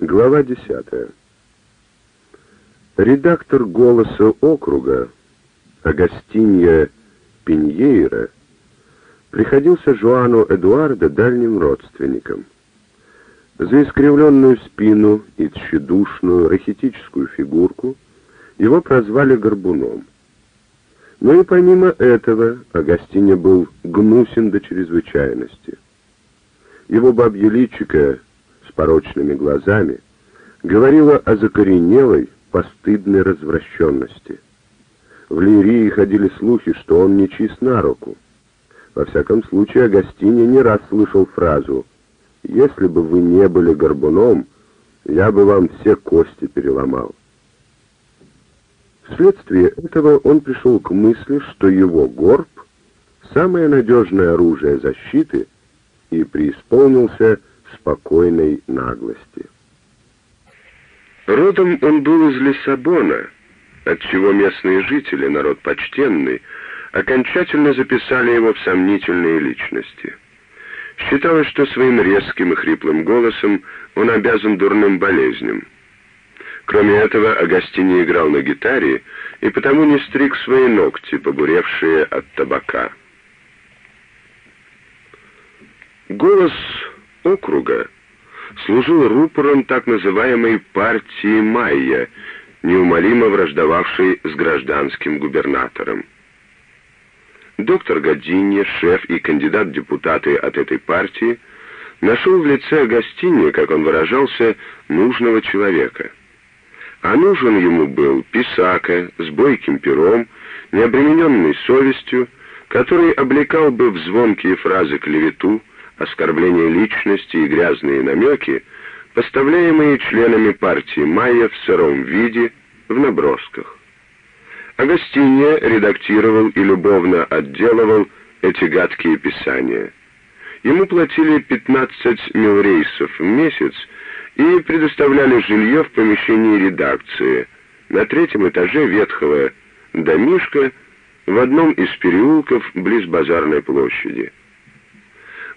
Глава 10. Редактор «Голоса округа» Агастинья Пиньейра приходился Жуану Эдуардо дальним родственником. За искривленную спину и тщедушную рахитическую фигурку его прозвали Горбуном. Но и помимо этого Агастиня был гнусен до чрезвычайности. Его бабье личико порочными глазами, говорила о закоренелой, постыдной развращенности. В Лирии ходили слухи, что он не чист на руку. Во всяком случае, Агастини не раз слышал фразу «Если бы вы не были горбуном, я бы вам все кости переломал». Вследствие этого он пришел к мысли, что его горб — самое надежное оружие защиты, и преисполнился спокойной наглости. Родом он был из Лиссабона, отчего местные жители, народ почтенный, окончательно записали его в сомнительные личности. Считалось, что своим резким и хриплым голосом он обязан дурным болезням. Кроме этого, Агастини играл на гитаре и потому не стриг свои ногти, побуревшие от табака. Голос округа служил рупором так называемой партии Майя, неумолимо враждовавшей с гражданским губернатором. Доктор Гадинье, шеф и кандидат в депутаты от этой партии, нашел в лице Агастинья, как он выражался, нужного человека. А нужен ему был писака с бойким пером, необремененный совестью, который облекал бы в звонкие фразы клевету, оскорбление личности и грязные намеки, поставляемые членами партии Майя в сыром виде, в набросках. Агастинья редактировал и любовно отделывал эти гадкие писания. Ему платили 15 милрейсов в месяц и предоставляли жилье в помещении редакции на третьем этаже ветхого домишка в одном из переулков близ базарной площади.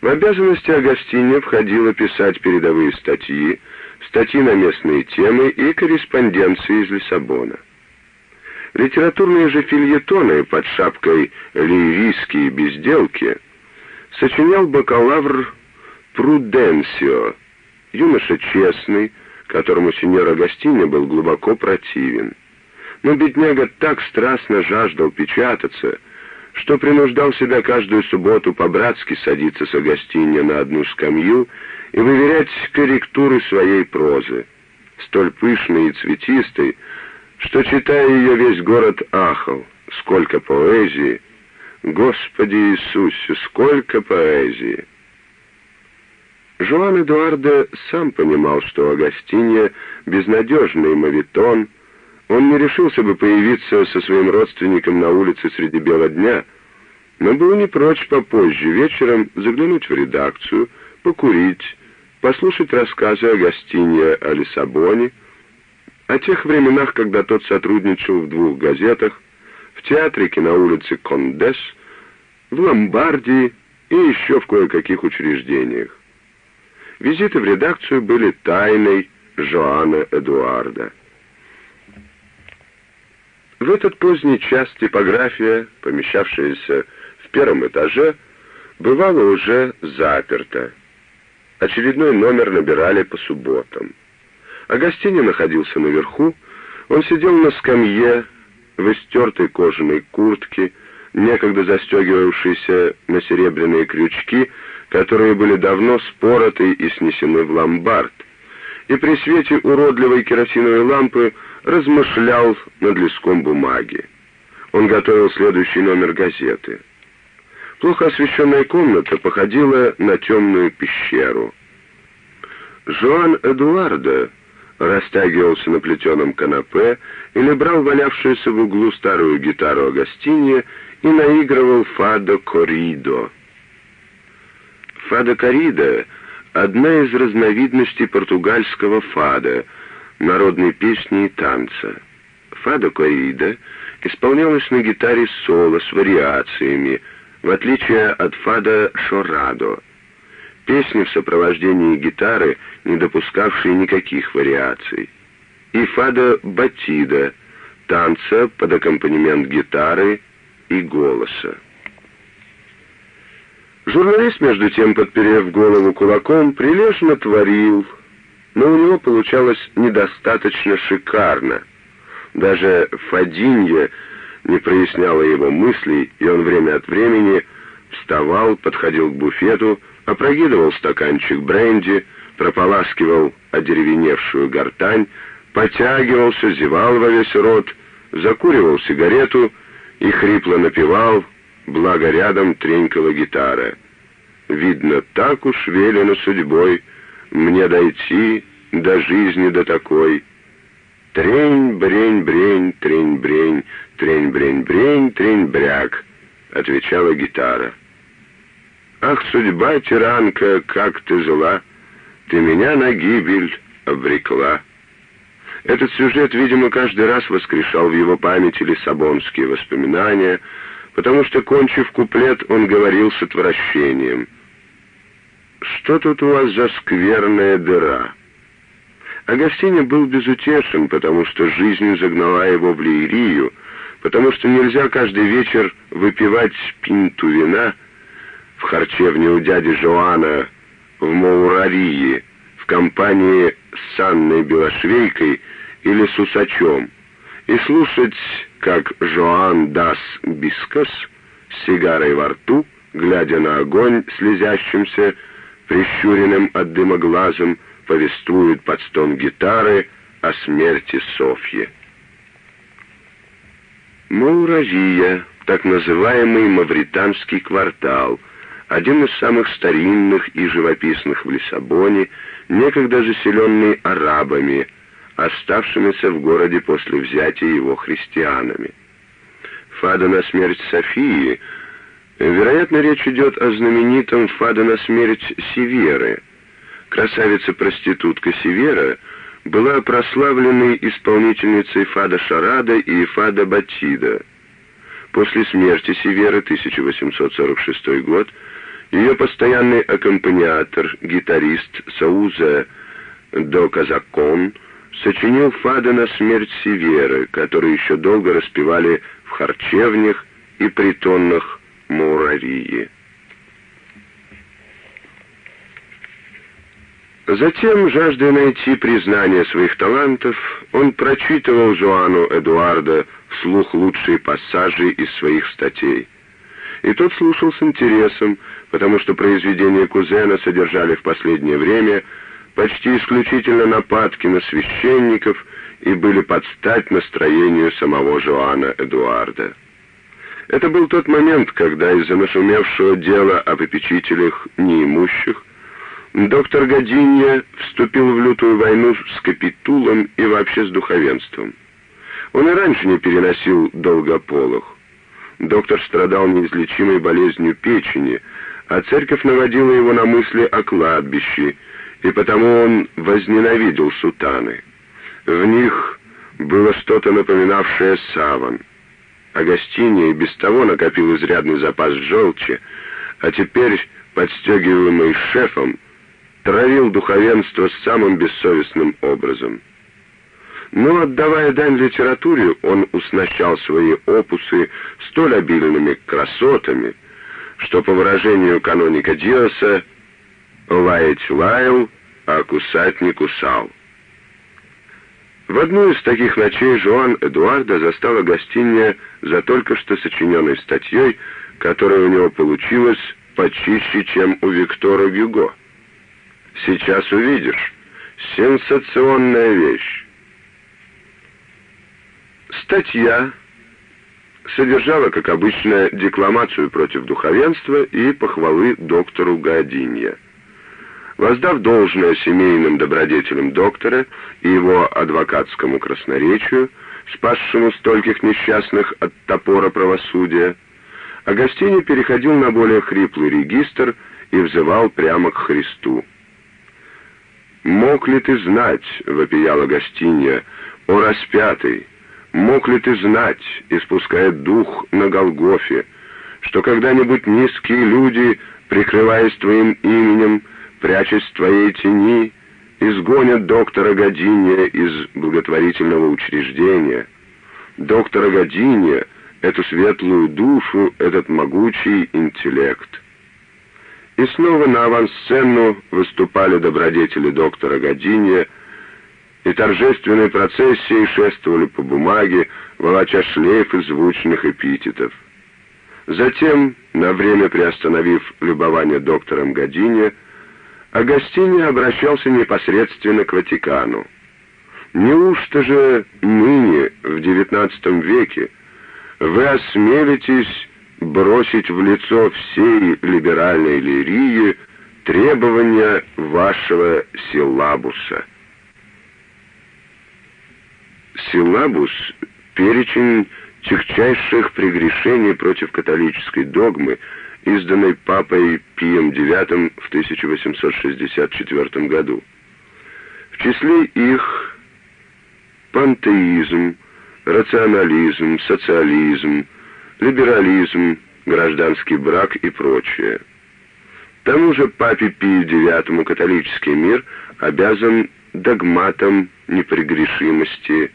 В обязанности Агастиния входило писать передовые статьи, статьи на местные темы и корреспонденции из Лиссабона. Литературные же фильетоны под шапкой «Лирийские безделки» сочинял бакалавр Пруденсио, юноша честный, которому сеньор Агастиня был глубоко противен. Но бедняга так страстно жаждал печататься, что принуждал себя каждую субботу по-братски садиться с Агастинья на одну скамью и выверять корректуры своей прозы, столь пышной и цветистой, что, читая ее, весь город ахал. Сколько поэзии! Господи Иисусе, сколько поэзии! Жуан Эдуардо сам понимал, что Агастинья — безнадежный мавитон — он не решился бы появиться со своим родственником на улице среди бела дня, но был не прочь попозже вечером заглянуть в редакцию, покурить, послушать рассказы о гостине о Лиссабоне, о тех временах, когда тот сотрудничал в двух газетах, в театрике на улице Кондес, в Ломбардии и еще в кое-каких учреждениях. Визиты в редакцию были тайной Жоана Эдуарда. В этот поздний час типография, помещавшаяся в первом этаже, бывала уже заперта. Очередной номер набирали по субботам. Агастини находился наверху, он сидел на скамье в истертой кожаной куртке, некогда застегивавшейся на серебряные крючки, которые были давно спороты и снесены в ломбард, и при свете уродливой керосиновой лампы размышлял над листком бумаги. Он готовил следующий номер газеты. Плохо освещенная комната походила на темную пещеру. Жоан Эдуардо растягивался на плетеном канапе или брал валявшуюся в углу старую гитару Агастинья и наигрывал «Фадо Коридо». «Фадо Коридо» — одна из разновидностей португальского «фада», народной песни и танца. Фада Корида исполнялась на гитаре соло с вариациями, в отличие от фада Шорадо. песни в сопровождении гитары, не допускавшие никаких вариаций, и фада батида, танца под аккомпанемент гитары и голоса. Журналист, между тем, подперев голову кулаком, прилежно творил, но у него получалось недостаточно шикарно. Даже Фадинья не проясняла его мыслей, и он время от времени вставал, подходил к буфету, опрокидывал стаканчик бренди, прополаскивал одеревеневшую гортань, потягивался, зевал во весь рот, закуривал сигарету и хрипло напевал, благо рядом тренькала гитара. Видно, так уж велено судьбой мне дойти до жизни до такой. Трень, брень, брень, трень, брень, трень, брень, брень, трень, бряк, отвечала гитара. Ах, судьба, тиранка, как ты зла, ты меня на гибель обрекла. Этот сюжет, видимо, каждый раз воскрешал в его памяти лиссабонские воспоминания, потому что, кончив куплет, он говорил с отвращением. «Что тут у вас за скверная дыра?» Агостиньо был безутешен, потому что жизнь загнала его в Лейрию, потому что нельзя каждый вечер выпивать пинту вина в харчевне у дяди Жоана в Моурарии в компании с Анной белошвейкой или с усачом и слушать, как Жоан дас Бискас с сигарой во рту, глядя на огонь слезящимся, прищуренным от дыма глазом, повествует под стон гитары о смерти Софьи. Мауравия, так называемый Мавританский квартал, один из самых старинных и живописных в Лиссабоне, некогда заселенный арабами, оставшимися в городе после взятия его христианами. Фада на смерть Софии, вероятно, речь идет о знаменитом Фада на смерть Северы. Красавица-проститутка Севера была прославленной исполнительницей Фада Шарада и Фада Батида. После смерти Северы, 1846 год, ее постоянный аккомпаниатор, гитарист Сауза до Казакон, сочинил фады на смерть Северы, которые еще долго распевали в харчевнях и притонных Муравии. Затем, жаждая найти признание своих талантов, он прочитывал Жуану Эдуарда вслух лучшие пассажи из своих статей. И тот слушал с интересом, потому что произведения кузена содержали в последнее время почти исключительно нападки на священников и были под стать настроению самого Жоана Эдуарда. Это был тот момент, когда из-за нашумевшего дела о попечителях неимущих доктор Годинья вступил в лютую войну с капитулом и вообще с духовенством. Он и раньше не переносил долгополых. Доктор страдал неизлечимой болезнью печени, а церковь наводила его на мысли о кладбище, и потому он возненавидел сутаны. В них было что-то напоминавшее саван. Агастиния и без того накопил изрядный запас желчи, а теперь, подстегиваемый шефом, травил духовенство самым бессовестным образом. Но, отдавая дань литературе, он уснащал свои опусы столь обильными красотами, что, по выражению каноника Диоса, «лаять лаял, а кусать не кусал». В одну из таких ночей Жуан Эдуарда застала гостиния за только что сочиненной статьей, которая у него получилась почище, чем у Виктора Гюго. Сейчас увидишь. Сенсационная вещь. Статья содержала, как обычно, декламацию против духовенства и похвалы доктору Гадинья. Воздав должное семейным добродетелям доктора и его адвокатскому красноречию, спасшему стольких несчастных от топора правосудия, Агастини переходил на более хриплый регистр и взывал прямо к Христу. «Мог ли ты знать, — вопияла Гостинья, — о распятый, мог ли ты знать, испуская дух на Голгофе, что когда-нибудь низкие люди, прикрываясь твоим именем, прячась в твоей тени, изгонят доктора Годиния из благотворительного учреждения. Доктора Годиния, эту светлую душу, этот могучий интеллект. И снова на авансцену выступали добродетели доктора Годиния, и торжественной процессией шествовали по бумаге, волоча шлейф из звучных эпитетов. Затем, на время приостановив любование доктором Годиния, Агастини обращался непосредственно к Ватикану. Неужто же ныне, в XIX веке, вы осмелитесь бросить в лицо всей либеральной лирии требования вашего силабуса? Силабус — перечень тягчайших прегрешений против католической догмы, изданной папой Пием IX в 1864 году. В числе их пантеизм, рационализм, социализм, либерализм, гражданский брак и прочее. Тому же папе Пию IX католический мир обязан догматом непрегрешимости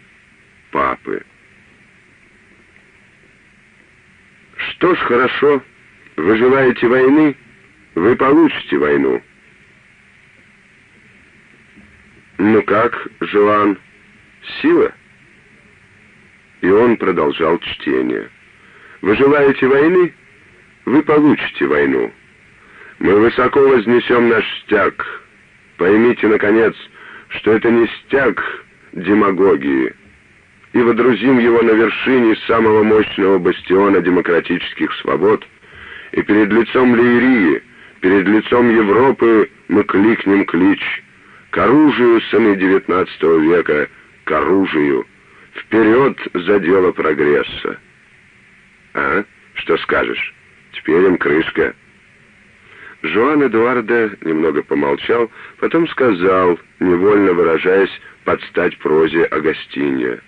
папы. Что ж, хорошо, вы желаете войны, вы получите войну. Ну как, Жоан, сила? И он продолжал чтение. Вы желаете войны, вы получите войну. Мы высоко вознесем наш стяг. Поймите, наконец, что это не стяг демагогии, и водрузим его на вершине самого мощного бастиона демократических свобод, и перед лицом Лиерии, перед лицом Европы мы кликнем клич к оружию сыны XIX века, к оружию, вперед за дело прогресса. А? Что скажешь? Теперь им крышка. Жуан Эдуарда немного помолчал, потом сказал, невольно выражаясь под стать прозе Агастинья.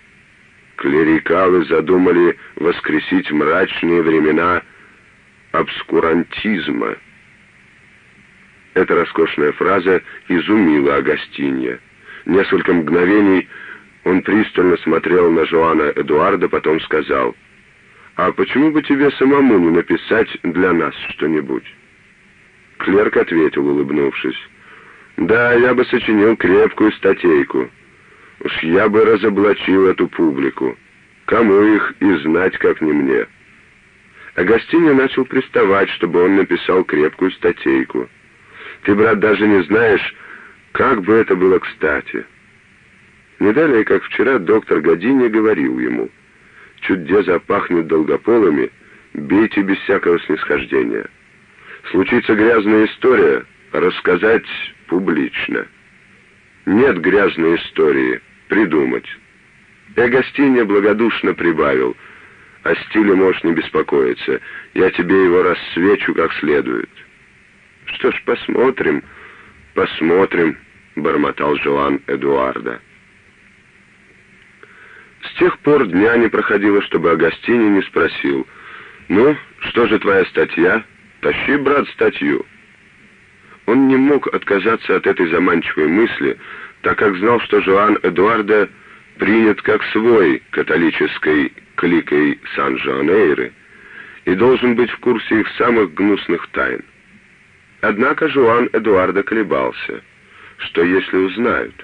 Клерикалы задумали воскресить мрачные времена обскурантизма. Эта роскошная фраза изумила Агастинья. Несколько мгновений он пристально смотрел на Жоана Эдуарда, потом сказал, «А почему бы тебе самому не написать для нас что-нибудь?» Клерк ответил, улыбнувшись, «Да, я бы сочинил крепкую статейку». Уж я бы разоблачил эту публику. Кому их и знать, как не мне. Агастиня начал приставать, чтобы он написал крепкую статейку. Ты, брат, даже не знаешь, как бы это было кстати. Не далее, как вчера, доктор Години говорил ему, «Чуть где запахнет долгополыми, бейте без всякого снисхождения. Случится грязная история, рассказать публично. Нет грязной истории, придумать. И Агастиния благодушно прибавил, «О стиле можешь не беспокоиться, я тебе его рассвечу как следует». «Что ж, посмотрим, посмотрим», — бормотал Жоан Эдуарда. С тех пор дня не проходило, чтобы Агастини не спросил, «Ну, что же твоя статья? Тащи, брат, статью». Он не мог отказаться от этой заманчивой мысли, так как знал, что Жоан Эдуарда принят как свой католической кликой Сан-Жоанейры и должен быть в курсе их самых гнусных тайн. Однако Жуан Эдуарда колебался, что если узнают.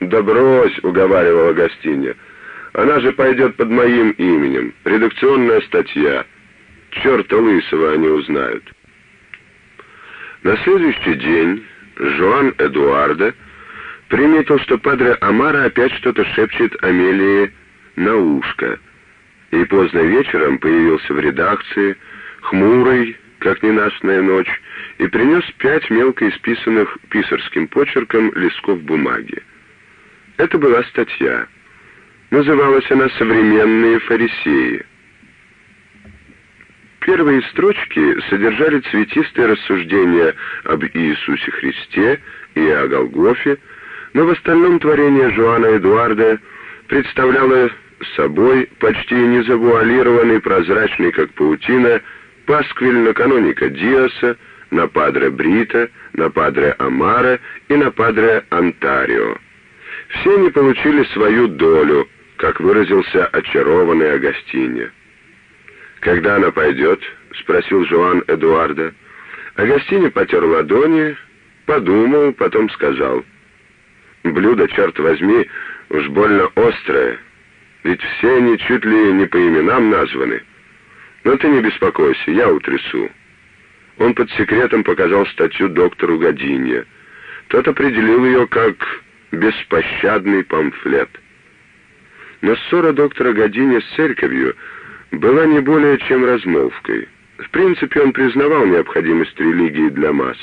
«Да брось», — уговаривала гостиня, — «она же пойдет под моим именем, редакционная статья. Черта лысого они узнают». На следующий день Жуан Эдуарда приметил, что падре Амара опять что-то шепчет Амелии на ушко, и поздно вечером появился в редакции, хмурый, как ненастная ночь, и принес пять мелко исписанных писарским почерком листков бумаги. Это была статья. Называлась она «Современные фарисеи». Первые строчки содержали цветистые рассуждения об Иисусе Христе и о Голгофе, но в остальном творение Жуана Эдуарда представляло собой почти незавуалированный, прозрачный, как паутина, пасквиль на каноника Диаса, на Падре Брита, на Падре Амара и на Падре Антарио. Все они получили свою долю, как выразился очарованный Агастине. «Когда она пойдет?» — спросил Жуан Эдуарда. Агастине потер ладони, подумал, потом сказал. «Блюдо, черт возьми, уж больно острое, ведь все они чуть ли не по именам названы. Но ты не беспокойся, я утрясу». Он под секретом показал статью доктору Годинье. Тот определил ее как «беспощадный памфлет». Но ссора доктора Годинье с церковью была не более чем размолвкой. В принципе, он признавал необходимость религии для масс.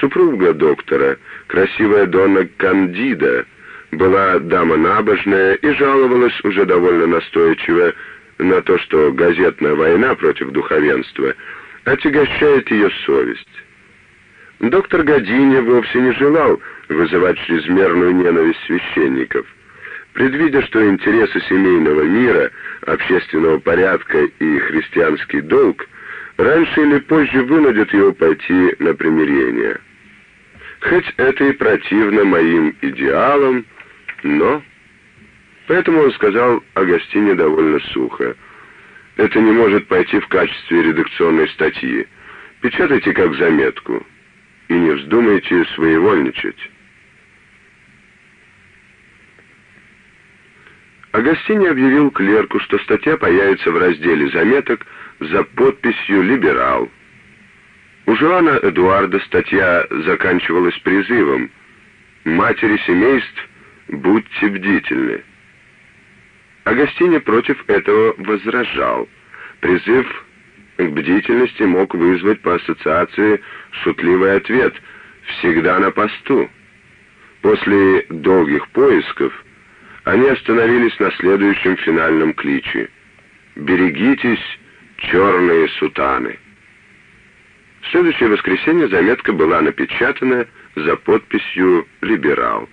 Супруга доктора, красивая Донна Кандида, была дама набожная и жаловалась уже довольно настойчиво на то, что газетная война против духовенства — отягощает ее совесть. Доктор Години вовсе не желал вызывать чрезмерную ненависть священников. Предвидя, что интересы семейного мира, общественного порядка и христианский долг раньше или позже вынудят его пойти на примирение. Хоть это и противно моим идеалам, но... Поэтому он сказал Агастине довольно сухо. Это не может пойти в качестве редакционной статьи. Печатайте как заметку. И не вздумайте своевольничать. Агастини объявил клерку, что статья появится в разделе заметок за подписью «Либерал». У Жоана Эдуарда статья заканчивалась призывом «Матери семейств, будьте бдительны». Агастини против этого возражал. Призыв к бдительности мог вызвать по ассоциации шутливый ответ «всегда на посту». После долгих поисков они остановились на следующем финальном кличе «Берегитесь, черные сутаны». В следующее воскресенье заметка была напечатана за подписью «Либерал».